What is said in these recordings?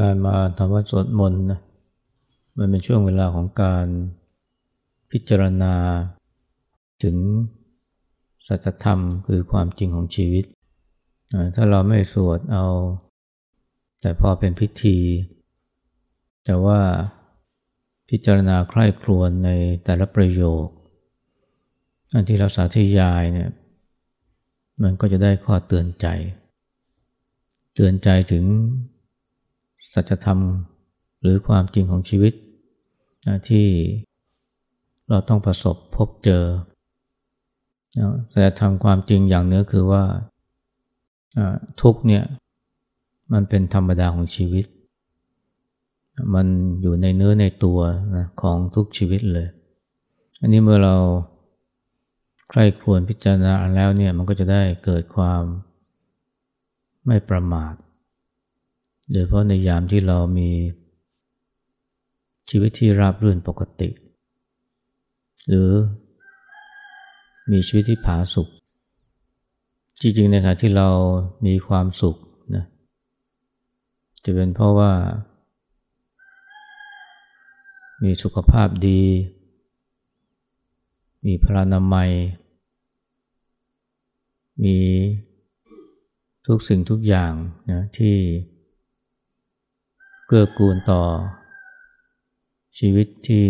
การมาทำวัดสวดมนต์นะมันเป็นช่วงเวลาของการพิจารณา ถึงสัจธรรมคือความจริงของชีวิต ถ้าเราไม่สวดเอา แต่พอเป็นพิธี แต่ว่าพิจารณาใคร่ครวญในแต่ละประโยค อันที่เราสาธยายเนี่ยมันก็จะได้ข้อเตือนใจ เตือนใจถึง สัจธรรมหรือความจริงของชีวิตที่เราต้องประสบพบเจอสัจธรรมความจริงอย่างเนื้อคือว่าทุกเนี่ยมันเป็นธรรมดาของชีวิต มันอยู่ในเนื้อในตัวนะของทุกชีวิตเลย อันนี้เมื่อเราใคร่ควญพิจารณาแล้วเนี่ยมันก็จะได้เกิดความไม่ประมาท โดยเพราะในยามที่เรามีชีวิตที่ราบรื่นปกติ หรือมีชีวิตที่ผาสุกจริงๆในขณะที่เรามีความสุขนะจะเป็นเพราะว่า มีสุขภาพดี มีพลานามัย มีทุกสิ่งทุกอย่างนะที่ กื้อกูลต่อ ชีวิตที่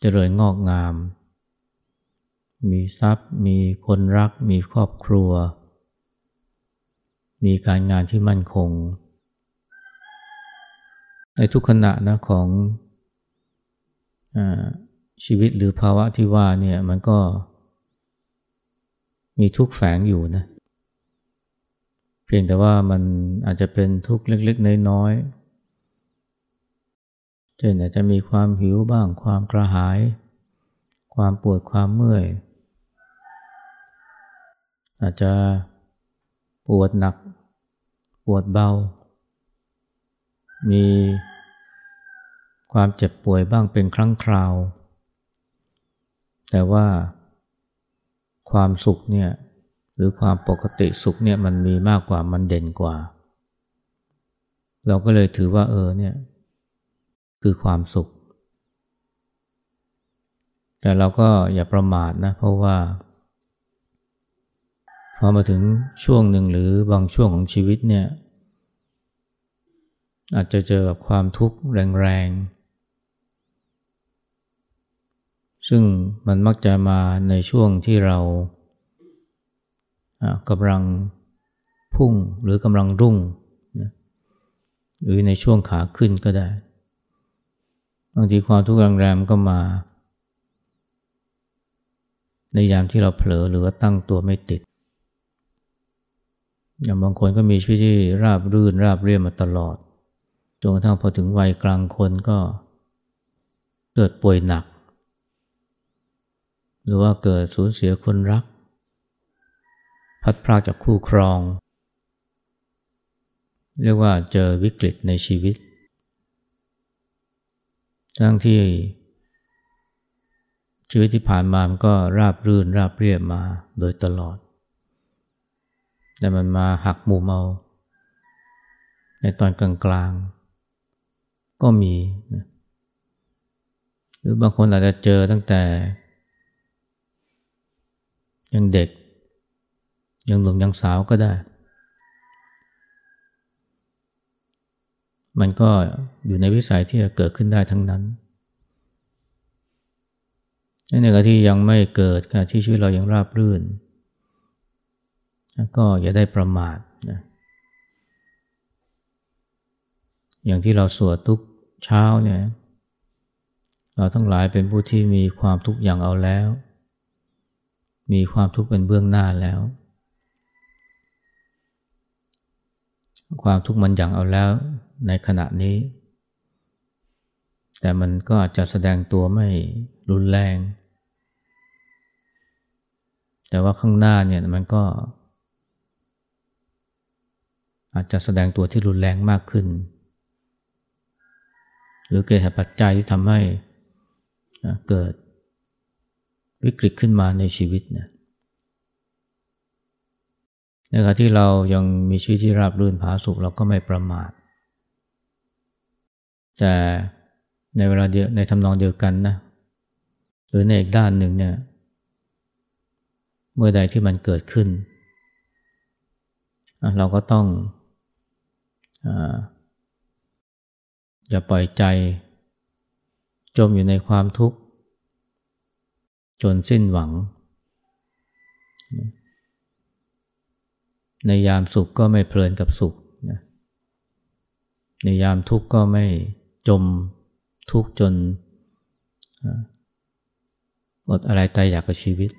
เจริญงอกงาม มีทรัพย์ มีคนรัก มีครอบครัว มีการงานที่มั่นคง ในทุกขณะนะของอชีวิตหรือภาวะที่ว่าเนี่ยมันก็มีทุกแฝงอยู่นะ พียงแต่ว่ามันอาจจะเป็นทุกข์เล็กๆ น้อยๆ เช่นอาจจะมีความหิวบ้าง ความกระหาย ความปวดความเมื่อย อาจจะปวดหนัก ปวดเบา มีความเจ็บป่วยบ้างเป็นครั้งคราว แต่ว่าความสุขเนี่ย รือความปกติสุขเนี่ยมันมีมากกว่ามันเด่นกว่า เราก็เลยถือว่าเออเนี่ยคือความสุข แต่เราก็อย่าประมาทนะเพราะว่า พอมาถึงช่วงหนึ่งหรือบางช่วงของชีวิตเนี่ยอาจจะเจอกับความทุกข์แรงๆ ซึ่งมันมักจะมาในช่วงที่เรา กำลังพุ่งหรือกำลังรุ่งนะหรือในช่วงขาขึ้นก็ได้ บางทีความทุกข์แรงๆก็มา ในยามที่เราเผลอหรือว่าตั้งตัวไม่ติดอย่างบางคนก็มีชีวิตที่ราบรื่นราบเรียบมาตลอดจนกระทั่งพอถึงวัยกลางคนก็เกิดป่วยหนัก หรือว่าเกิดสูญเสียคนรัก พัดพรากจากคู่ครอง เรียกว่าเจอวิกฤตในชีวิต ทั้งที่ชีวิตที่ผ่านมามันก็ราบรื่นราบเรียบมาโดยตลอด แต่มันมาหักมุมเอาในตอนกลางๆก็มี หรือบางคนอาจจะเจอตั้งแต่ ยังเด็ก ยังหนุ่มยังสาวก็ได้ มันก็อยู่ในวิสัยที่จะเกิดขึ้นได้ทั้งนั้นในขณะที่ยังไม่เกิดขณะที่ชีวิตเรายังราบรื่น ก็อย่าได้ประมาทนะอย่างที่เราสวดทุกเช้าเนี่ยเราทั้งหลายเป็นผู้ที่มีความทุกข์อย่างเอาแล้ว มีความทุกข์เป็นเบื้องหน้าแล้ว ความทุกข์มันอย่างเอาแล้วในขณะนี้ แต่มันก็อาจจะแสดงตัวไม่รุนแรง แต่ว่าข้างหน้าเนี่ยมันก็ อาจจะแสดงตัวที่รุนแรงมากขึ้น หรือเกิดเหตุปัจจัยที่ทำให้เกิดวิกฤตขึ้นมาในชีวิตนี่ย ในขณะที่เรายังมีชีวิตที่ราบรื่นผาสุกเราก็ไม่ประมาทแต่ในเวลาเดียวในทำนองเดียวกันนะหรือในอีกด้านหนึ่งเนี่ยเมื่อใดที่มันเกิดขึ้น เราก็ต้องอย่าปล่อยใจ จมอยู่ในความทุกข์ จนสิ้นหวัง ในยามสุขก็ไม่เพลินกับสุขนในยามทุกข์ก็ไม่จมทุกข์จนอดอะไรตายอยากกับชีวิต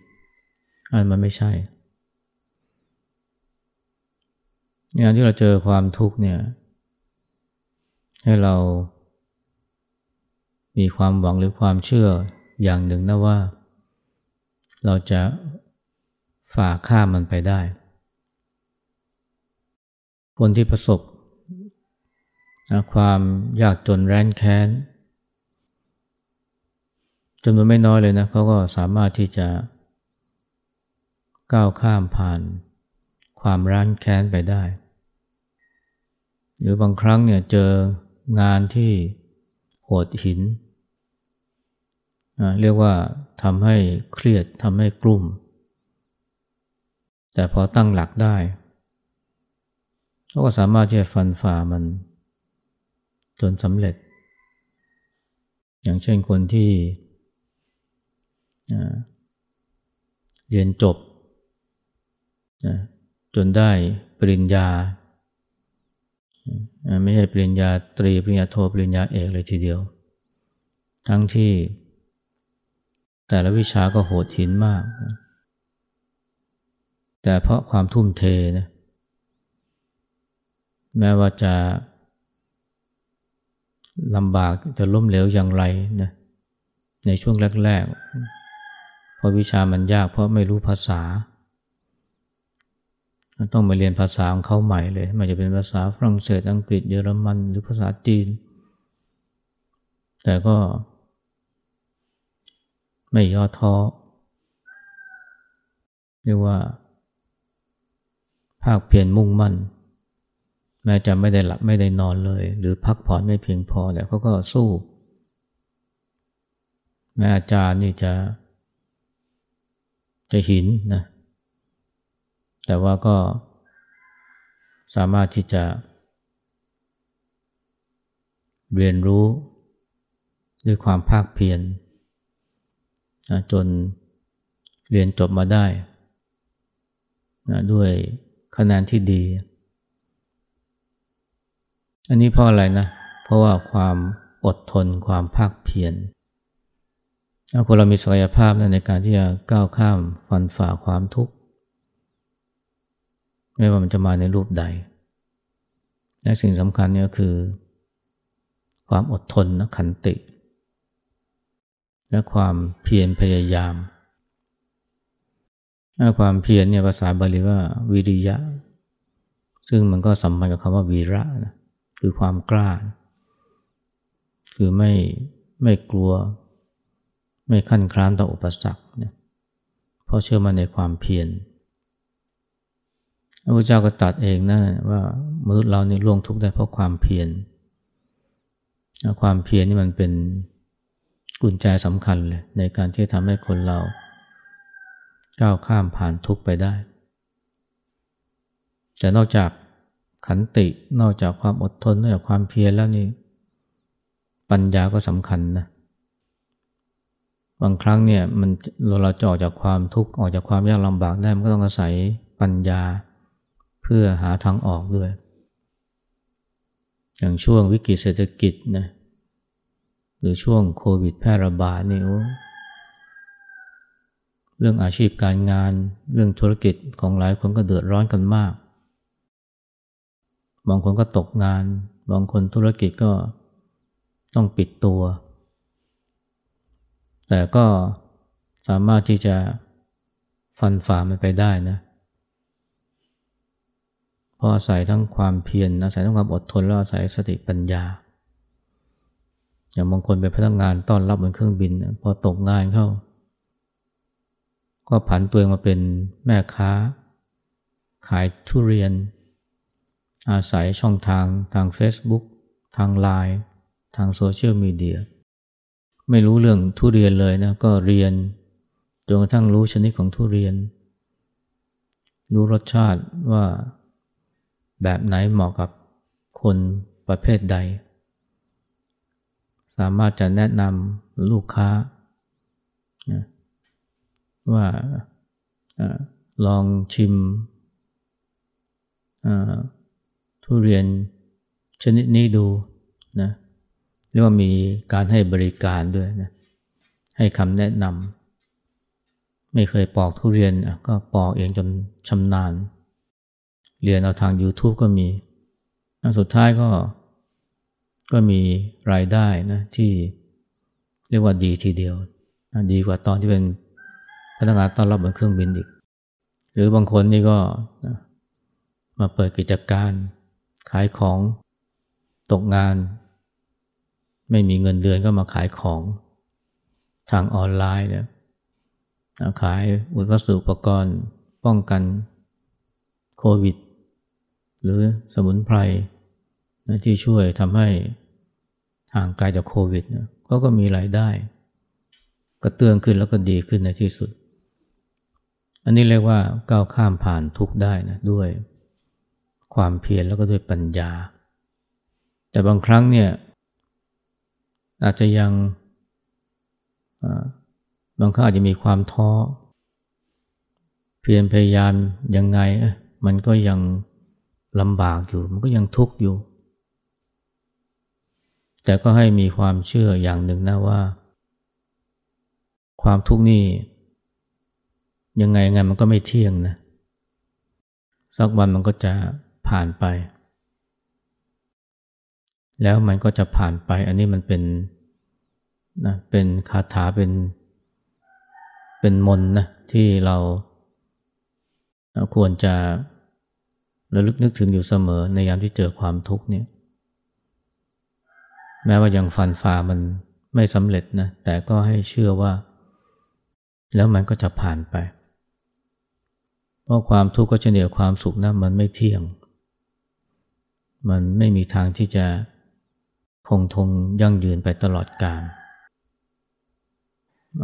อันมันไม่ใช่งานที่เราเจอความทุกข์เนี่ย ให้เรา มีความหวังหรือความเชื่ออย่างหนึ่งนะว่า เราจะฝ่าข้ามมันไปได้ คนที่ประสบความยากจนแร้นแค้นจำนวนไม่น้อยเลยนะเขาก็สามารถที่จะก้าวข้ามผ่านความร้านแค้นไปได้ หรือบางครั้งเนี่ยเจองานที่โหดหิน เรียกว่าทำให้เครียดทำให้กลุ่ม แต่พอตั้งหลักได้ เขาก็สามารถที่จะฟันฝ่ามันจนสำเร็จ อย่างเช่นคนที่เรียนจบจนได้ปริญญา ไม่ใช่ปริญญาตรีปริญญาโทปริญญาเอกเลยทีเดียว ทั้งที่แต่ละวิชาก็โหดหินมาก แต่เพราะความทุ่มเทนะ แม้ว่าจะลำบากจะล้มเหลวอย่างไรนะในช่วงแรกๆเพราะวิชามันยากเพราะไม่รู้ภาษา ต้องมาเรียนภาษาของเขาใหม่เลยไม่จะเป็นภาษาฝรั่งเศสอังกฤษเยอรมันหรือภาษาจีน แต่ก็ไม่ย่อท้อเรียกว่า ภาคเพียรมุ่งมั่น แม้จะไม่ได้หลับไม่ได้นอนเลย หรือพักผ่อนไม่เพียงพอแต่เขาก็สู้ แม้อาจารย์นี่จะ จะหินนะ แต่ว่าก็สามารถที่จะ เรียนรู้ด้วยความภาคเพียรจนเรียนจบมาได้ ด้วยคะแนนที่ดี อันนี้เพราะอะไรนะ เพราะว่าความอดทนความภาคเพียรคนเรามีศักยภาพในการที่จะก้าวข้ามฟันฝ่าความทุกข์ ไม่ว่ามันจะมาในรูปใด และสิ่งสำคัญนี่คือ ความอดทนนะขันติ และความเพียรพยายามความเพียรเนี่ยภาษาบาลีว่าวิริยะ ซึ่งมันก็สัมพันธ์กับคำว่าวีระนะ คือความกล้า คือไม่ไม่กลัว ไม่ขั้นคลานต่ออุปสรรคเนี่ยเพราะเชื่อมั่นในความเพียรพระพุทธเจ้าก็ตัดเองนะว่ามนุษย์เรานี่ล่วงทุกข์ได้เพราะความเพียรความเพียรนี่มันเป็นกุญแจสำคัญเลยในการที่ทำให้คนเรา ก้าวข้ามผ่านทุกข์ไปได้ แต่นอกจาก ขันตินอกจากความอดทนนอกจากความเพียรแล้วนี่ปัญญาก็สำคัญนะบางครั้งเนี่ยมันเราจะออกจากความทุกข์ออกจากความยากลำบากได้มันก็ต้องอาศัยปัญญาเพื่อหาทางออกด้วย อย่างช่วงวิกฤตเศรษฐกิจนะหรือช่วงโควิดแพร่ระบาดนี่เรื่องอาชีพการงานเรื่องธุรกิจของหลายคนก็เดือดร้อนกันมาก บางคนก็ตกงาน บางคนธุรกิจก็ต้องปิดตัว แต่ก็สามารถที่จะฟันฝ่ามันไปได้นะเพราะอาศัยทั้งความเพียรอาศัยทั้งความอดทนแล้วอาศัยสติปัญญา อย่างบางคนเป็นพนักงานต้อนรับบนเครื่องบิน พอตกงานเข้า ก็ผันตัวเองมาเป็นแม่ค้า ขายทุเรียน อาศัยช่องทางทาง Facebook ทางไลน์ทางโซเชียลมีเดียไม่รู้เรื่องทุเรียนเลยนะก็เรียนจนกระทั่งรู้ชนิดของทุเรียน รู้รสชาติว่าแบบไหนเหมาะกับคนประเภทใด สามารถจะแนะนำลูกค้านะว่าอลองชิม ทุเรียนชนิดนี้ดูนะเรียกว่ามีการให้บริการด้วยนะให้คำแนะนำไม่เคยปอกทุเรียนก็ปอกเองจนชำนาญ เรียนเอาทาง YouTube ก็มีสุดท้ายก็ก็มีรายได้นะที่เรียกว่าดีทีเดียว ดีกว่าตอนที่เป็นพนักงานต้อนรับบนเครื่องบินอีก หรือบางคนนี่ก็มาเปิดกิจการ ขายของตกงาน ไม่มีเงินเดือนก็มาขายของทางออนไลน์เนี่ยขายอุปสอุปกรณ์ป้องกันโควิด หรือสมุนไพรนะที่ช่วยทำให้ห่างไกลจากโควิดนะเขาก็มีรายได้ กระเตื้องขึ้นแล้วก็ดีขึ้นในที่สุด อันนี้เรียกว่าก้าวข้ามผ่านทุกได้นะด้วย ความเพียรแล้วก็ด้วยปัญญา แต่บางครั้งเนี่ยอาจจะยังบางครั้งอาจจะมีความท้อ เพียรพยายามยังไงมันก็ยังลำบากอยู่ มันก็ยังทุกข์อยู่ แต่ก็ให้มีความเชื่ออย่างหนึ่งนะว่า ความทุกข์นี่ยังไงไงมันก็ไม่เที่ยงนะสักวันมันก็จะ ผ่านไป แล้วมันก็จะผ่านไป อันนี้มันเป็นนะเป็นคาถาเป็น เป็นมนนะที่เราควรจะระลึกนึกถึงอยู่เสมอในยามที่เจอความทุกข์เนี่ยแม้ว่ายังฟันฝ่ามันไม่สำเร็จนะแต่ก็ให้เชื่อว่า แล้วมันก็จะผ่านไป เพราะความทุกข์ก็เช่นเดียวความสุขนะมันไม่เที่ยง มันไม่มีทางที่จะคงทงยั่งยืนไปตลอดกาล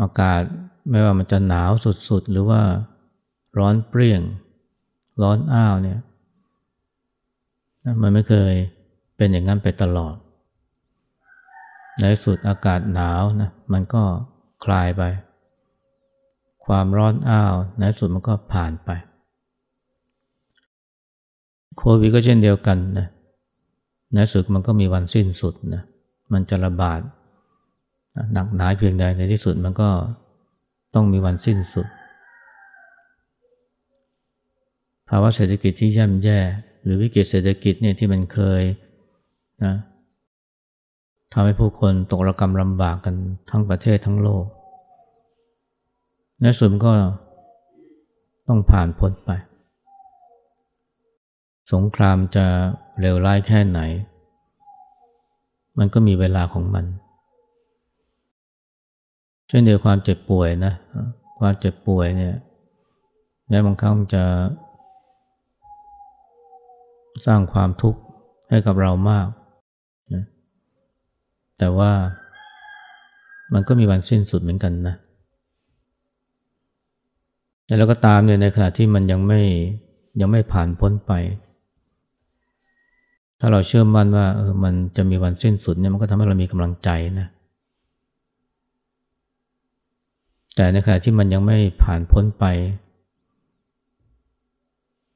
อากาศไม่ว่ามันจะหนาวสุดๆ หรือว่าร้อนเปรี้ยง ร้อนอ้าวเนี่ยมันไม่เคยเป็นอย่างนั้นไปตลอด ในสุดอากาศหนาวนะมันก็คลายไป ความร้อนอ้าวในสุดมันก็ผ่านไป โควิดก็เช่นเดียวกันนะ ในสุดมันก็มีวันสิ้นสุดนะมันจะระบาดหนักหนาเพียงใดในที่สุดมันก็ต้องมีวันสิ้นสุด ภาวะเศรษฐกิจที่ย่ำแย่ หรือวิกฤตเศรษฐกิจเนี่ยที่มันเคยนะทำให้ผู้คนตกระกรรมลำบากกันทั้งประเทศทั้งโลกในสุดก็ต้องผ่านพ้นไป สงครามจะ เร็วร้ายแค่ไหน มันก็มีเวลาของมัน เช่นเดียวความเจ็บป่วยนะ ความเจ็บป่วยเนี่ยแม้บางครั้งจะ สร้างความทุกข์ให้กับเรามากแต่ว่ามันก็มีวันสิ้นสุดเหมือนกันนะแต่แล้วก็ตามเนี่ยในขณะที่มันยังไม่ยังไม่ผ่านพ้นไป ถ้าเราเชื่อมั่นว่าเออมันจะมีวันสิ้นสุดเนี่ยมันก็ทำให้เรามีกำลังใจนะ แต่ในขณะที่มันยังไม่ผ่านพ้นไป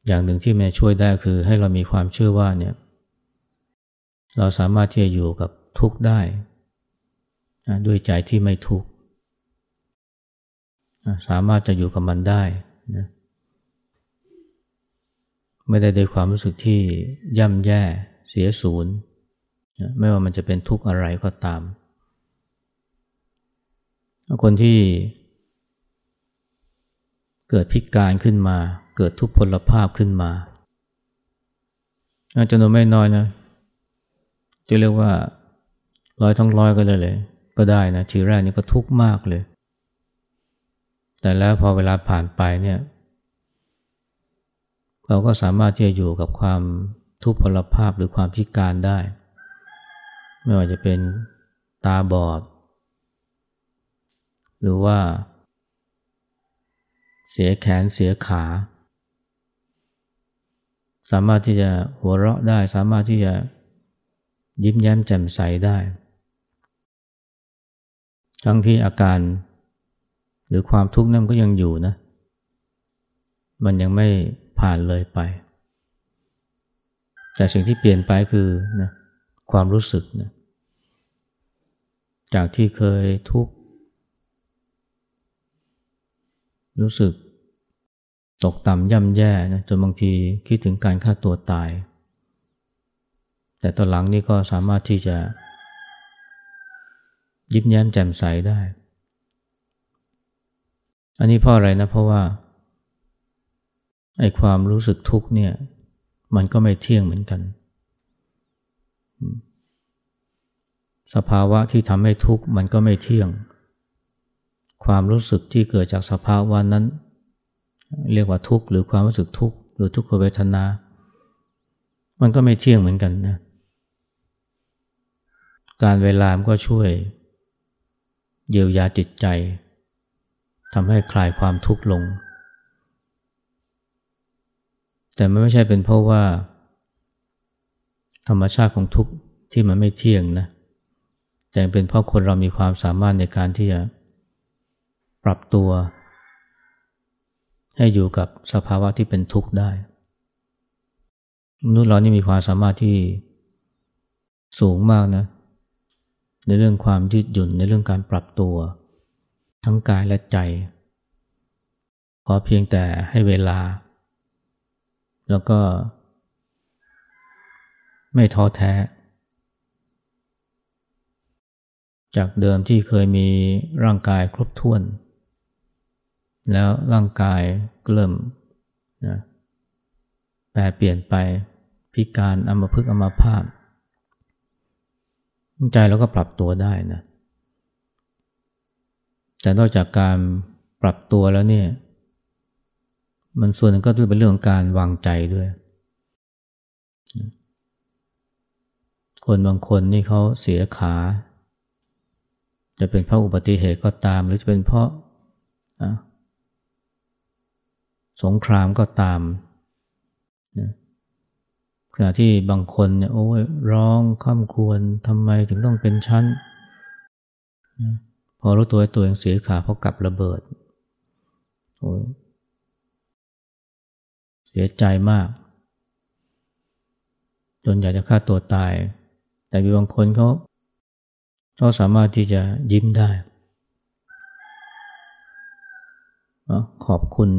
อย่างหนึ่งที่มันช่วยได้คือให้เรามีความเชื่อว่าเนี่ย เราสามารถที่จะอยู่กับทุกข์ได้ด้วยใจที่ไม่ทุกข์สามารถจะอยู่กับมันได้นะไม่ได้ด้วยความรู้สึกที่ย่ำแย่ เสียศูนย์ไม่ว่ามันจะเป็นทุกข์อะไรก็ตาม คนที่เกิดพิการขึ้นมา เกิดทุพพลภาพขึ้นมาอาจำนวนไม่น้อยนะจะเรียกว่าร้อยทั้งร้อยก็เลยเลย ก็ได้นะทีแรกนี่ก็ทุกข์มากเลย แต่แล้วพอเวลาผ่านไปเนี่ย เราก็สามารถที่จะอยู่กับความ ทุพพลภาพหรือความพิการได้ ไม่ว่าจะเป็นตาบอด หรือว่า เสียแขนเสียขา สามารถที่จะหัวเราะได้ สามารถที่จะยิ้มแย้มแจ่มใสได้ ทั้งที่อาการ หรือความทุกข์นั้นก็ยังอยู่นะ มันยังไม่ผ่านเลยไป แต่สิ่งที่เปลี่ยนไปคือนะความรู้สึกนะจากที่เคยทุกข์ รู้สึก ตกต่ำย่ำแย่นะจนบางทีคิดถึงการฆ่าตัวตาย แต่ตอนหลังนี่ก็สามารถที่จะยิ้มแย้มแจ่มใสได้ อันนี้เพราะอะไรนะ เพราะว่าไอ้ความรู้สึกทุกข์เนี่ย มันก็ไม่เที่ยงเหมือนกัน สภาวะที่ทำให้ทุกข์มันก็ไม่เที่ยง ความรู้สึกที่เกิดจากสภาวะนั้น เรียกว่าทุกข์หรือความรู้สึกทุกข์หรือทุกขเวทนา มันก็ไม่เที่ยงเหมือนกันนะ การเวลามันก็ช่วย เยียวยาจิตใจทำให้คลายความทุกข์ลง แต่ไม่ใช่เป็นเพราะว่า ธรรมชาติของทุกข์ที่มันไม่เที่ยงนะ แต่เป็นเพราะคนเรามีความสามารถในการที่จะปรับตัว ให้อยู่กับสภาวะที่เป็นทุกข์ได้ มนุษย์เรานี่มีความสามารถที่สูงมากนะ ในเรื่องความยืดหยุ่นในเรื่องการปรับตัว ทั้งกายและใจ ขอเพียงแต่ให้เวลา แล้วก็ไม่ท้อแท้ จากเดิมที่เคยมีร่างกายครบถ้วน แล้วร่างกายเริ่มนะแปรเปลี่ยนไปพิการอัมพฤกษ์อัมพาตใจเราก็ปรับตัวได้นะแต่นอกจากการปรับตัวแล้วเนี่ย มันส่วนนึงก็จะเป็นเรื่องของการวางใจด้วย คนบางคนนี่เขาเสียขา จะเป็นเพราะอุบัติเหตุก็ตาม หรือจะเป็นเพราะสงครามก็ตามนะขณะที่บางคนเนี่ยโอ้ยร้องข้ามควรทำไมถึงต้องเป็นชั้นพอรู้ตัวตัวเองเสียขาเพราะกับระเบิดโอ้ย เสียใจมาก จนอยากจะฆ่าตัวตาย แต่มีบางคนเขาเขาสามารถที่จะยิ้มได้ ขอบคุณ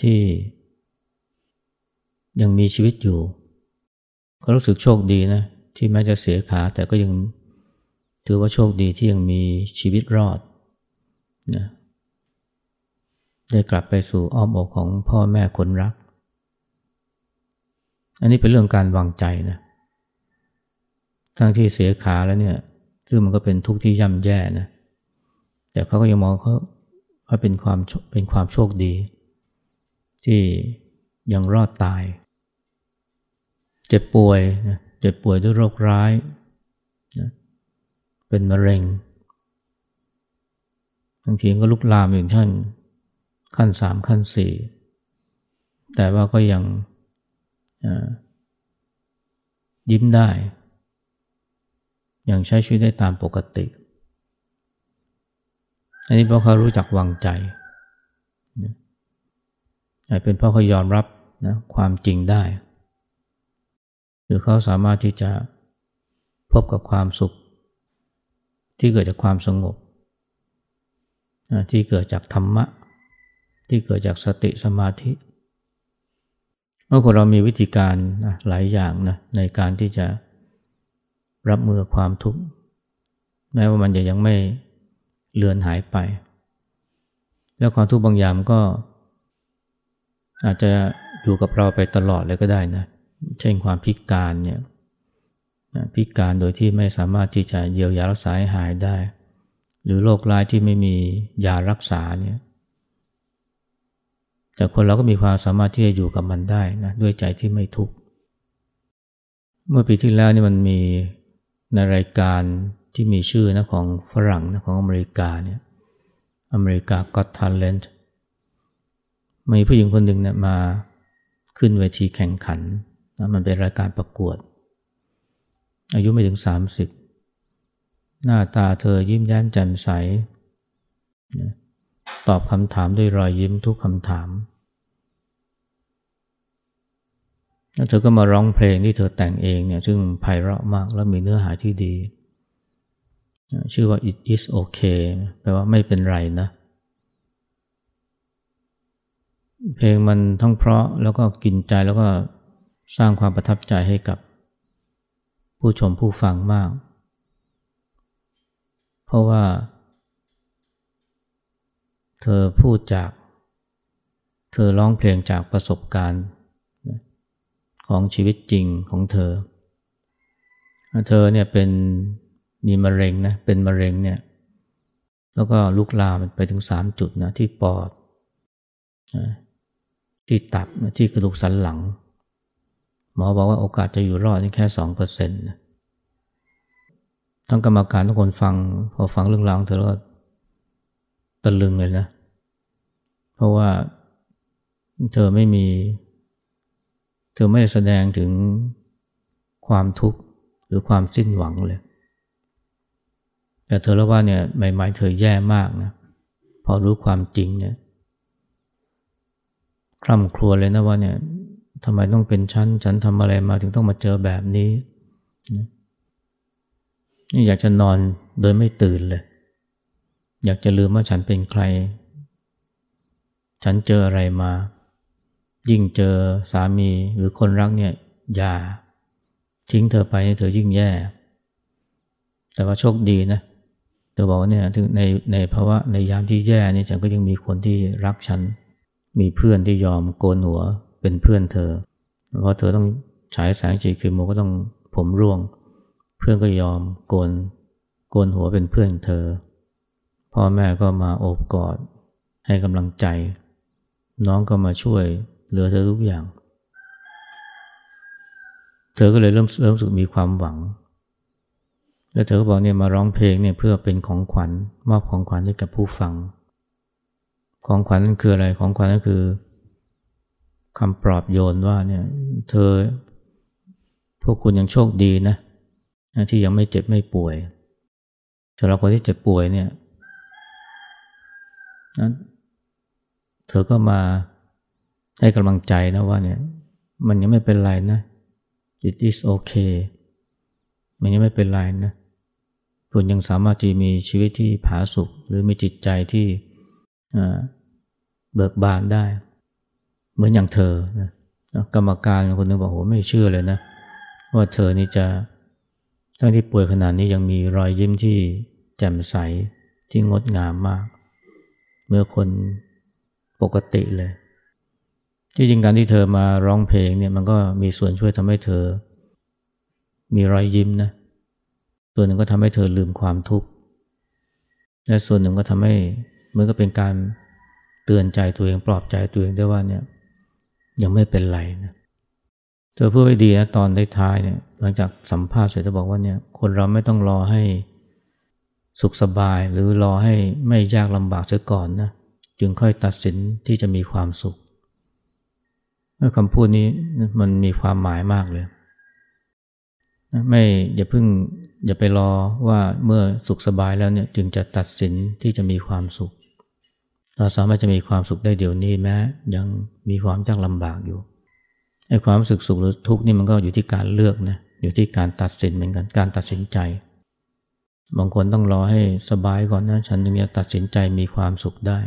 ที่ยังมีชีวิตอยู่ก็รู้สึกโชคดีนะ ที่แม้จะเสียขาแต่ก็ยังถือว่าโชคดีที่ยังมีชีวิตรอดนะ ได้กลับไปสู่อ้อมอกของพ่อแม่คนรัก อันนี้เป็นเรื่องการวางใจนะทั้งที่เสียขาแล้วเนี่ยซึ่งมันก็เป็นทุกข์ที่ย่ำแย่นะแต่เขาก็ยังมองเขาว่าเป็นความเป็นความโชคดี ที่ยังรอดตาย เจ็บป่วยนะเจ็บป่วยด้วยโรคร้ายนะเป็นมะเร็งบางทีก็ลุกลามอย่างท่าน ขั้นสามขั้นสี่แต่ว่าก็ยังยิ้มได้ ยังใช้ชีวิตได้ตามปกติ อันนี้เพราะเขารู้จักวางใจอาจเป็นเพราะเขายอมรับนะความจริงได้ หรือเขาสามารถที่จะพบกับความสุข ที่เกิดจากความสงบ ที่เกิดจากธรรมะ ที่เกิดจากสติสมาธิเมื่อคนเรามีวิธีการหลายอย่างนะในการที่จะรับมือความทุกข์แม้ว่ามันจะยังไม่เลือนหายไป แล้วความทุกข์บางอย่างก็ อาจจะอยู่กับเราไปตลอดเลยก็ได้นะเช่นความพิการเนี่ยพิการโดยที่ไม่สามารถที่จะเยียวยารักษาให้หายได้ หรือโรคร้ายที่ไม่มียารักษาเนี่ย แต่คนเราก็มีความสามารถที่จะอยู่กับมันได้นะด้วยใจที่ไม่ทุกข์เมื่อปีที่แล้วนี่มันมีในรายการที่มีชื่อนะของฝรั่งนะของอเมริกาเนี่ยอเมริกา Got Talent มีผู้หญิงคนหนึ่งเนี่ยมาขึ้นเวทีแข่งขันนะมันเป็นรายการประกวด อายุไม่ถึง 30 หน้าตาเธอยิ้มแย้มแจ่มใสนะ ตอบคำถามด้วยรอยยิ้มทุกคำถามแล้วเธอก็มาร้องเพลงที่เธอแต่งเองเนี่ยซึ่งไพเราะมากแล้วมีเนื้อหาที่ดี ชื่อว่า it is okay แปลว่าไม่เป็นไรนะ เพลงมันทั้งเพราะแล้วก็กินใจแล้วก็สร้างความประทับใจให้กับผู้ชมผู้ฟังมาก เพราะว่า เธอพูดจาก เธอร้องเพลงจากประสบการณ์ของชีวิตจริงของเธอ เธอเนี่ยเป็นมีมะเร็งนะ เป็นมะเร็งเนี่ย แล้วก็ลุกลามไปถึงสามจุดนะที่ปอด ที่ตับที่กระดูกสันหลัง หมอบอกว่าโอกาสจะอยู่รอดนี่แค่สองเปอร์เซ็นต์ทั้งกรรมการทุกคนฟัง พอฟังเรื่องราวเธอแล้ว ตะลึงเลยนะ เพราะว่าเธอไม่มี เธอไม่แสดงถึงความทุกข์หรือความสิ้นหวังเลย แต่เธอเล่าว่าเนี่ยใหม่ๆเธอแย่มากนะพอรู้ความจริงเนี่ยคร่ำครัวเลยนะว่าเนี่ยทำไมต้องเป็นฉัน ฉันทำอะไรมาถึงต้องมาเจอแบบนี้นี่อยากจะนอนโดยไม่ตื่นเลย อยากจะลืมว่าฉันเป็นใคร ฉันเจออะไรมา ยิ่งเจอสามีหรือคนรักเนี่ยอย่าทิ้งเธอไปเธอยิ่งแย่ แต่ว่าโชคดีนะเธอบอกว่าเนี่ยในในภาวะในยามที่แย่นี่ฉันก็ยังมีคนที่รักฉัน มีเพื่อนที่ยอมโกนหัวเป็นเพื่อนเธอ เพราะเธอต้องฉายแสงสีคือโมก็ต้องผมร่วง เพื่อนก็ยอมโกนโกนหัวเป็นเพื่อนเธอ พ่อแม่ก็มาโอบกอดให้กำลังใจ น้องก็มาช่วยเหลือเธอทุกอย่าง เธอก็เลยเริ่มเริ่มสึกมีความหวัง แล้วเธอก็บอกเนี่ยมาร้องเพลงเนี่ยเพื่อเป็นของขวัญมอบของขวัญให้กับผู้ฟัง ของขวัญนั่นคืออะไรของขวัญนั่นคือคำปลอบโยนว่าเนี่ยเธอพวกคุณยังโชคดีนะที่ยังไม่เจ็บไม่ป่วยสำหรับคนที่เจ็บป่วยเนี่ย นั้นเธอก็มาให้กำลังใจนะว่าเนี่ยมันยังไม่เป็นไรนะ it is okay มันยังไม่เป็นไรนะคุณยังสามารถที่มีชีวิตที่ผาสุกหรือมีจิตใจที่เบิกบานได้ เหมือนอย่างเธอนะกรรมการคนนึงบอกโหไม่เชื่อเลยนะ ว่าเธอนี่จะทั้งที่ป่วยขนาดนี้ยังมีรอยยิ้มที่แจ่มใสที่งดงามมาก เมื่อคนปกติเลยที่จริงการที่เธอมาร้องเพลงเนี่ยมันก็มีส่วนช่วยทำให้เธอ มีรอยยิ้มนะ ส่วนหนึ่งก็ทำให้เธอลืมความทุกข์ และส่วนหนึ่งก็ทำให้เหมือนกับเป็นการเตือนใจตัวเองปลอบใจตัวเองได้ว่าเนี่ยยังไม่เป็นไรนะเธอพูดไว้ดีนะตอนท้ายเนี่ยหลังจากสัมภาษณ์เสร็จจะบอกว่าเนี่ยคนเราไม่ต้องรอให้ สุขสบายหรือรอให้ไม่ยากลำบากเสียก่อนนะจึงค่อยตัดสินที่จะมีความสุขคำพูดนี้มันมีความหมายมากเลยไม่อย่าเพิ่งอย่าไปรอว่าเมื่อสุขสบายแล้วเนี่ยจึงจะตัดสินที่จะมีความสุข เราสามารถจะมีความสุขได้เดี๋ยวนี้แม้ยังมีความยากลำบากอยู่ไอ้ความรู้สุขสุขหรือทุกข์นี่มันก็อยู่ที่การเลือกนะอยู่ที่การตัดสินเหมือนกันการตัดสินใจ บางคนต้องรอให้สบายก่อนนะฉันถึงจะตัดสินใจมีความสุขได้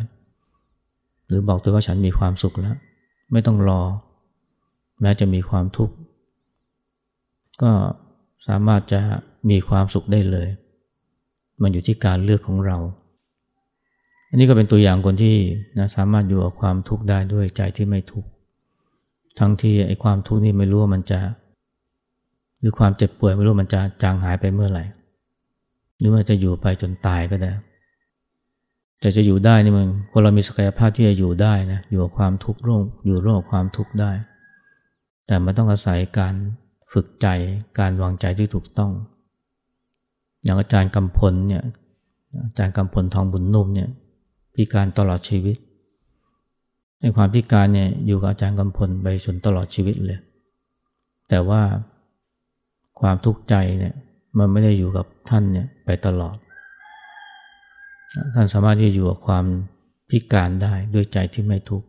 หรือบอกตัวว่าฉันมีความสุขแล้ว ไม่ต้องรอ แม้จะมีความทุกข์ก็สามารถจะมีความสุขได้เลย มันอยู่ที่การเลือกของเรา อันนี้ก็เป็นตัวอย่างคนที่นะสามารถอยู่กับความทุกข์ได้ด้วยใจที่ไม่ทุกข์ทั้งที่ไอ้ความทุกข์นี่ไม่รู้ว่ามันจะ หรือความเจ็บป่วยไม่รู้มันจะจางหายไปเมื่อไหร่ หรือว่าจะอยู่ไปจนตายก็ได้แต่จะอยู่ได้นี่มันคนเรามีศักยภาพที่จะอยู่ได้นะอยู่กับความทุกข์ร่วมอยู่ร่วมกับความทุกข์ได้ แต่มันต้องอาศัยการฝึกใจการวางใจที่ถูกต้อง อย่างอาจารย์กำพลเนี่ยอาจารย์กำพลทองบุญนุ่มเนี่ยพิการตลอดชีวิต ในความพิการเนี่ยอยู่กับอาจารย์กำพลไปจนตลอดชีวิตเลย แต่ว่าความทุกข์ใจเนี่ยมันไม่ได้อยู่กับท่านเนี่ย ไปตลอด ท่านสามารถที่จะอยู่กับความพิการได้ด้วยใจที่ไม่ทุกข์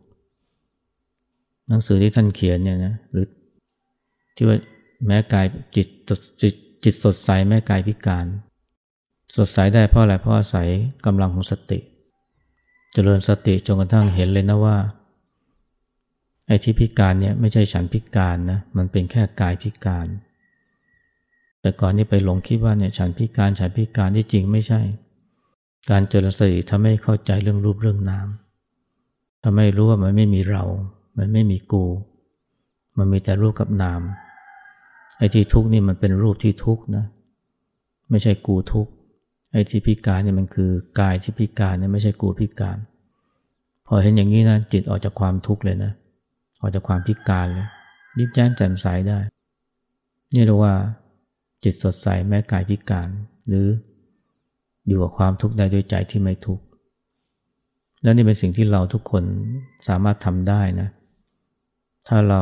หนังสือที่ท่านเขียนเนี่ยนะหรือที่ว่าแม้กายจิตจิตจิตสดใสแม้กายพิการ สดใสได้เพราะอะไรเพราะอาศัยกำลังของสติ เจริญสติจนกระทั่งเห็นเลยนะว่าไอ้ที่พิการเนี่ยไม่ใช่ฉันพิการนะมันเป็นแค่กายพิการ แต่ก่อนนี้ไปหลงคิดว่าเนี่ยฉันพิการฉันพิการที่จริงไม่ใช่ การเจริญสติทำให้เข้าใจเรื่องรูปเรื่องนามทำให้รู้ว่ามันไม่มีเรา มันไม่มีกู มันมีแต่รูปกับนาม ไอ้ที่ทุกข์นี่มันเป็นรูปที่ทุกข์นะ ไม่ใช่กูทุกข์ไอ้ที่พิการเนี่ยมันคือกายที่พิการเนี่ยไม่ใช่กูพิการ พอเห็นอย่างนี้นะจิตออกจากความทุกข์เลยนะ ออกจากความพิการเลยยิ้มแย้มแจ่มใสได้ นี่เรียกว่า จิตสดใสแม้กายพิการ หรืออยู่กับความทุกข์ได้ด้วยใจที่ไม่ทุกข์แล้วนี่เป็นสิ่งที่เราทุกคนสามารถทำได้นะ ถ้าเรา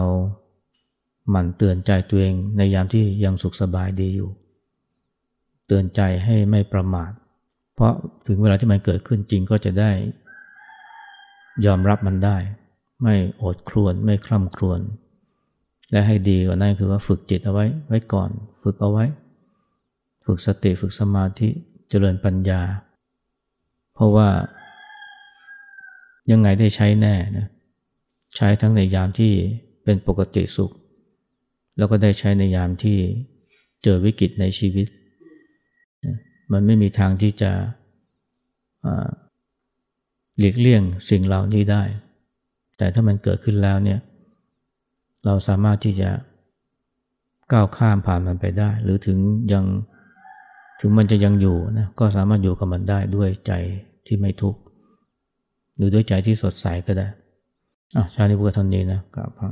หมั่นเตือนใจตัวเองในยามที่ยังสุขสบายดีอยู่ เตือนใจให้ไม่ประมาท เพราะถึงเวลาที่มันเกิดขึ้นจริงก็จะได้ ยอมรับมันได้ ไม่โอดครวน ไม่คร่ำครวญ และให้ดีกว่านั้นคือว่าฝึกจิตเอาไว้ไว้ก่อน ฝึกเอาไว้ ฝึกสติฝึกสมาธิเจริญปัญญา เพราะว่ายังไงได้ใช้แน่นะใช้ทั้งในยามที่เป็นปกติสุข แล้วก็ได้ใช้ในยามที่เจอวิกฤตในชีวิต มันไม่มีทางที่จะหลีกเลี่ยงสิ่งเหล่านี้ได้ แต่ถ้ามันเกิดขึ้นแล้วเนี่ย เราสามารถที่จะก้าวข้ามผ่านมันไปได้ หรือถึงยังถึงมันจะยังอยู่นะก็สามารถอยู่กับมันได้ด้วยใจที่ไม่ทุกข์หรือด้วยใจที่สดใสก็ได้อะชาลิบุกท่านนี้นะกราบพระ